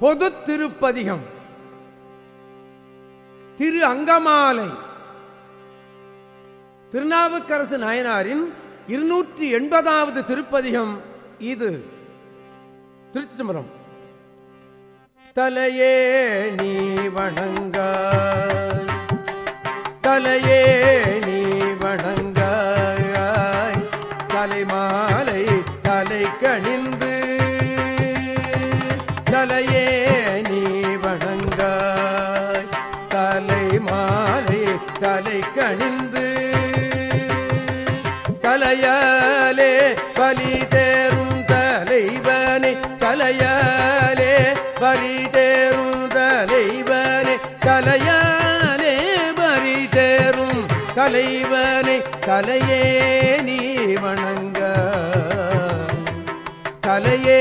பொது திருப்பதிகம். திரு அங்கமாலை. திருநாவுக்கரசு நாயனாரின் இருநூற்றி எண்பதாவது திருப்பதிகம் இது. திருச்சிதம்பரம் தலையே நீ வணங்க. தலையே நீ வணங்க. தலைமாலை தலை கணிந்து தலையே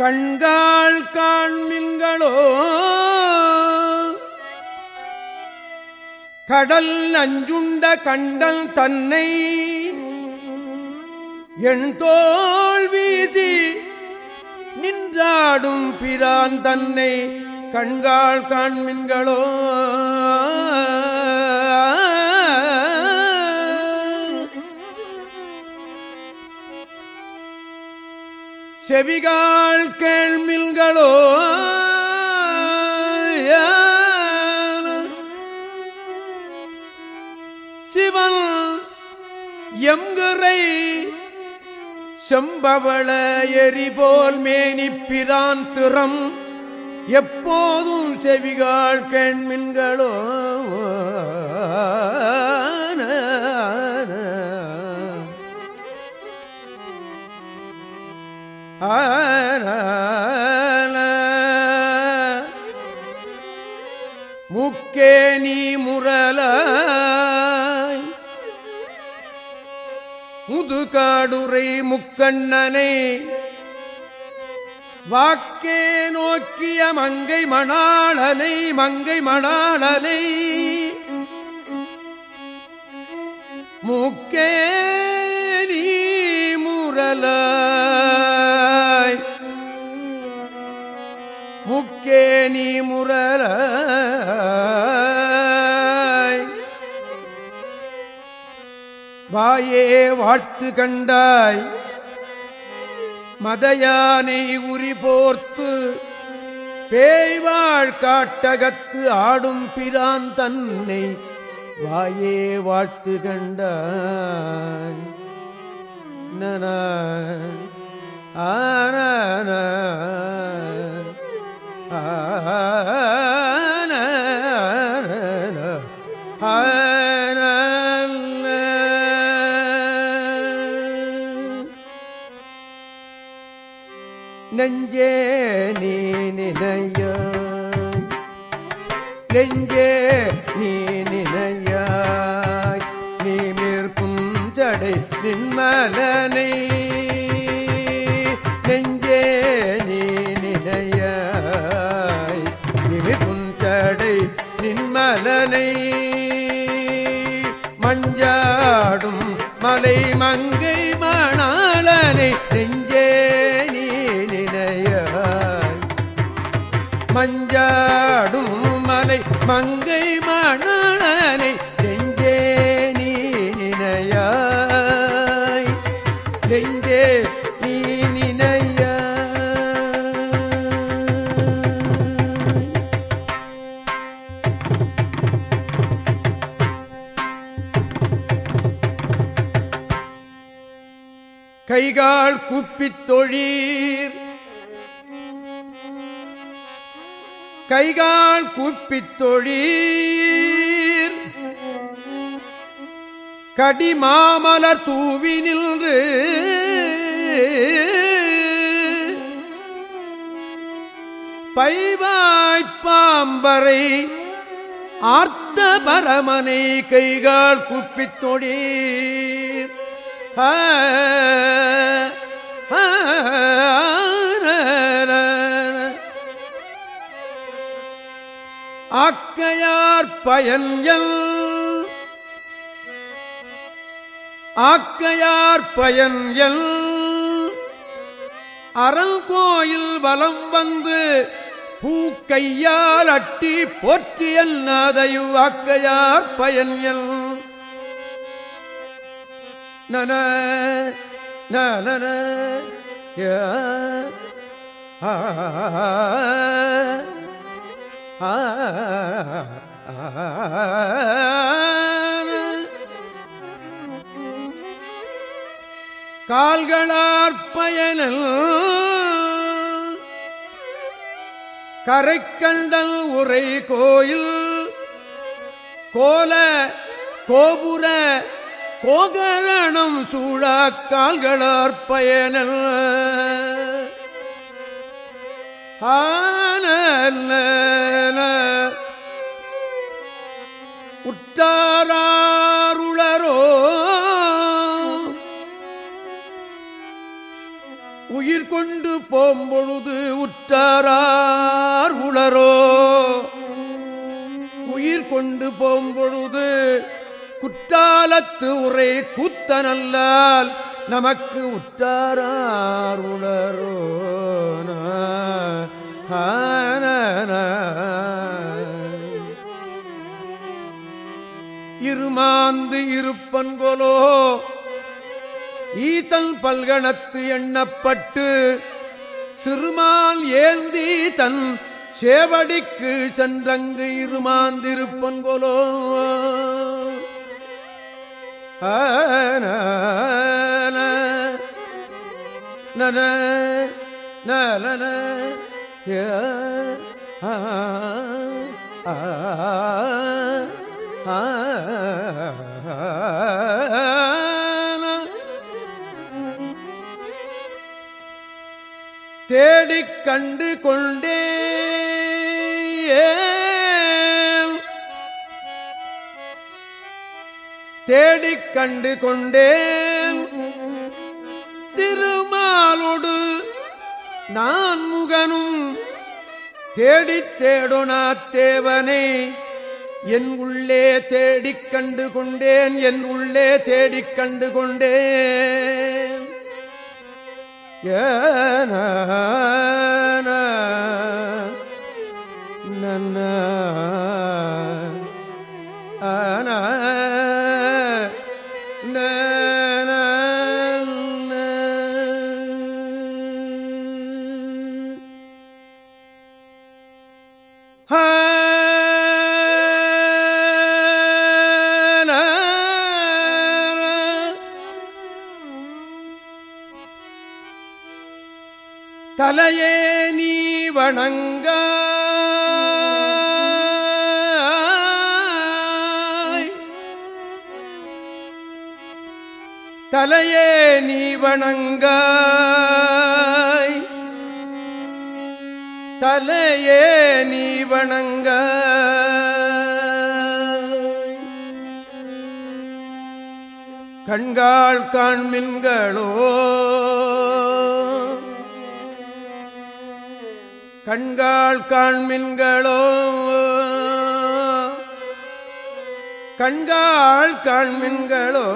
கண்காள் காண்மின்களோ? கடல் அஞ்சுண்ட கண்டல் தன்னை என் தோல் வீதி நின்றாடும் பிரான் தன்னை கண்காள் காண்மின்களோ? செவிகால் கேள்மில்களோ? சிவன் எம்குறை செம்பவள எரிபோல் மேனிப்பிரான் திறம். எப்போதும் செவிகால் கேண்மின்களோ காடுரை முக்கண்ணனை. வாக்கே நோக்கிய மங்கை மணாளனை மங்கை மணாளனை. மூக்கே நீ முரலாய். முக்கே நீ முரலாய். வாயே வாழ்த்து கண்டாய் மதயானை உரி போர்த்து பேய்வாழ் காட்டகத்து ஆடும் பிரான் தன்னை வாயே வாழ்த்து கண்டாய் நன ஆன நெஞ்சே நீ நினையாய். நெஞ்சே நீ நினையாய். நீ மேற்குஞ்சடை நின்மலனை நெஞ்சே நீ நினையாய். நிமிர்குஞ்சடை நின்மலனை மஞ்சாடும் மலை மங்கை மஞ்சாடும் மலை மங்கை மணாளனை நெஞ்சே நீ நினையாய். நெஞ்சே நீ நினையாய். கைகால் குப்பித் தொழீர். கைகால் குப்பித் தொழீர். கடிமாமலர் தூவி நின்று. பைவாய்ப்பாம்பரை ஆர்த்த பரமனை கைகால் குப்பித் தொடீர் ஆ, ஆக்கையார் பயன்யல் ஆக்கையார் பயன்யல் அரண் கோயில் வலம் வந்து பூக்கையால் அட்டி போற்றியல் நாதையு ஆக்கையார் பயன்யல் நன நன ஆ. கால்களார் பயனல் கரைக்கண்டல் உரை கோயில் கோல கோபுர கோகரணம் சூழா கால்களார் பயனல் உற்றாருளரோ உயிர் கொண்டு போம்பொழுது உற்றாரார் உளரோ உயிர் கொண்டு போம்பொழுது குற்றாலத்து உரை கூத்தனல்லால் நமக்கு உற்றாரார் இருமாந்து இருப்பன்கொலோ ஈத்தல் பல்கணத்து எண்ணப்பட்டு சிறுமால் ஏந்தி தன் சேவடிக்கு சென்றங்கு இருமாந்திருப்பன்கொலோ ஆன நன தேடிக் கண்டு கொண்டே தேடிக் கண்டு கொண்டேன். திருமாலோடு நான் முகனும் தேடித் தேடொனா தேவனை என் உள்ளே தேடிக் கண்டு கொண்டேன் என் உள்ளே தேடிக் கண்டு கொண்டேன். ஏன நன்ன ஆன தலையே நீ வணங்க. தலையே நீ வணங்க. தலையே நீ வணங்க. கண்காள் காண்மின்களோ கண்காள் காண்மின்களோ. கண்காள் காண்மின்களோ.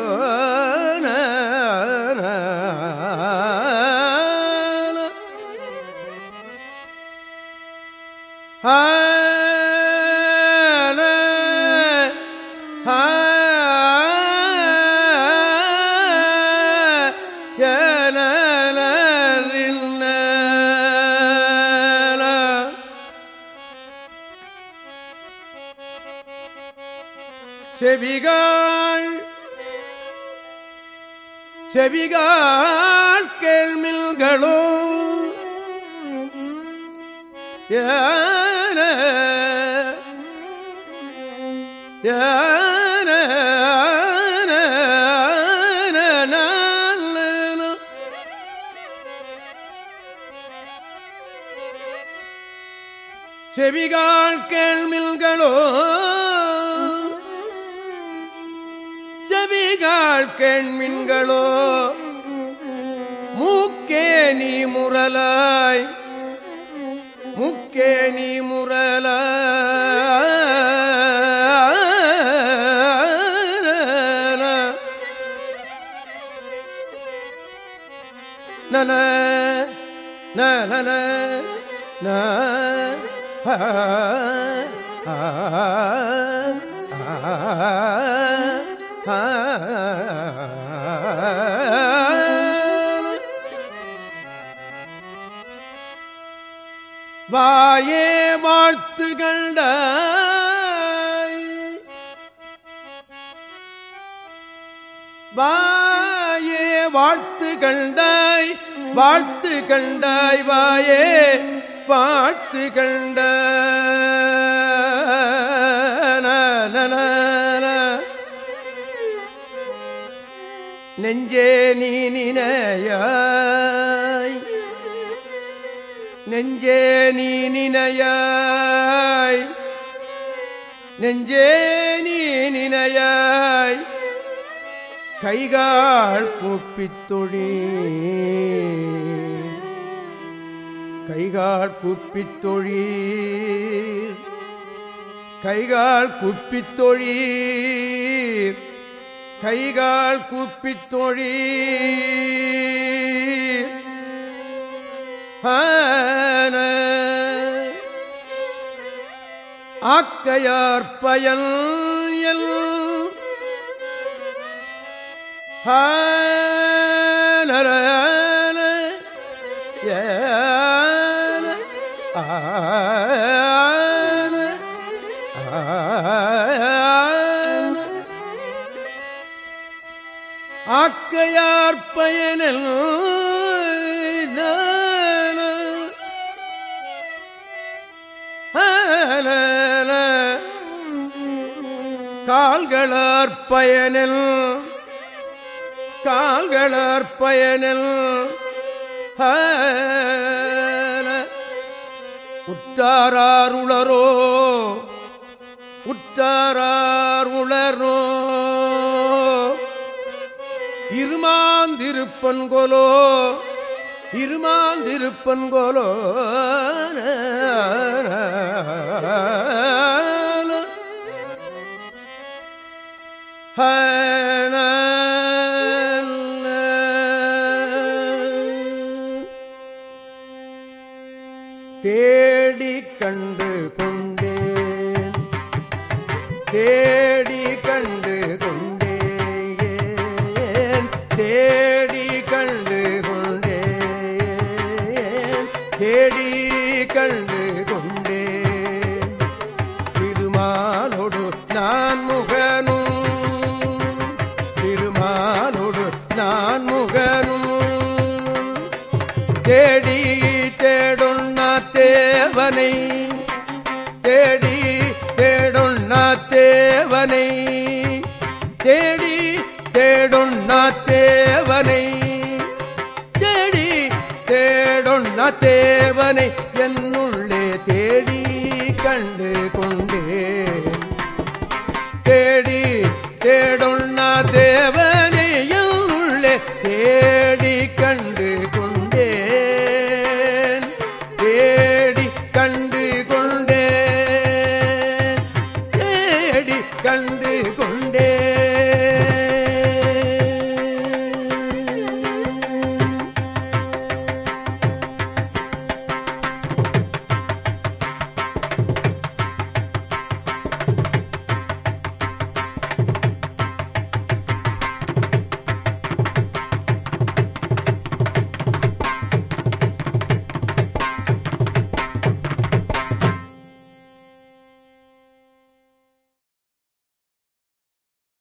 செவிகாள் செவிகாள் கேள்மில்களோ. ஏன ஏன செவிகாள் கேள்மில்களோ. செவிகால் கேண்மின்களோ மூக்கே நீ முரலாய் முக்கே நீ முரலாய். நன நன ந வாழ்த்துகண்ட வாயே வாழ்த்து கண்டாய் வாழ்த்து கண்டாய் வாயே வாழ்த்து கண்ட நெஞ்சே நீ நினையா நெஞ்சே நீ நினையாய். நெஞ்சே நீ நினையாய். கைகால் கூப்பித்தொழி கைகால் கூப்பித்தொழி கைகால் கூப்பித்தொழி கைகால் கூப்பித் ஆக்கையார் பயன் எல். ஹானரன. ஆக்கையார் பயனில் கால்களர் பயனில் கால்களர் பயனில் ஆன உற்றாருளரோ உற்றாருளரோ இருமாந்திருப்பன்கொலோ இருமாந்திருப்பன்கொலோ தேடி கண்டு கொண்டேன். தேடி கண்டு கொண்டேன். தேடி கண்டு கொண்டேன். தேடி கண்டு தேடுண்ணா தேவனை என்னுள்ளே தேடி கண்டு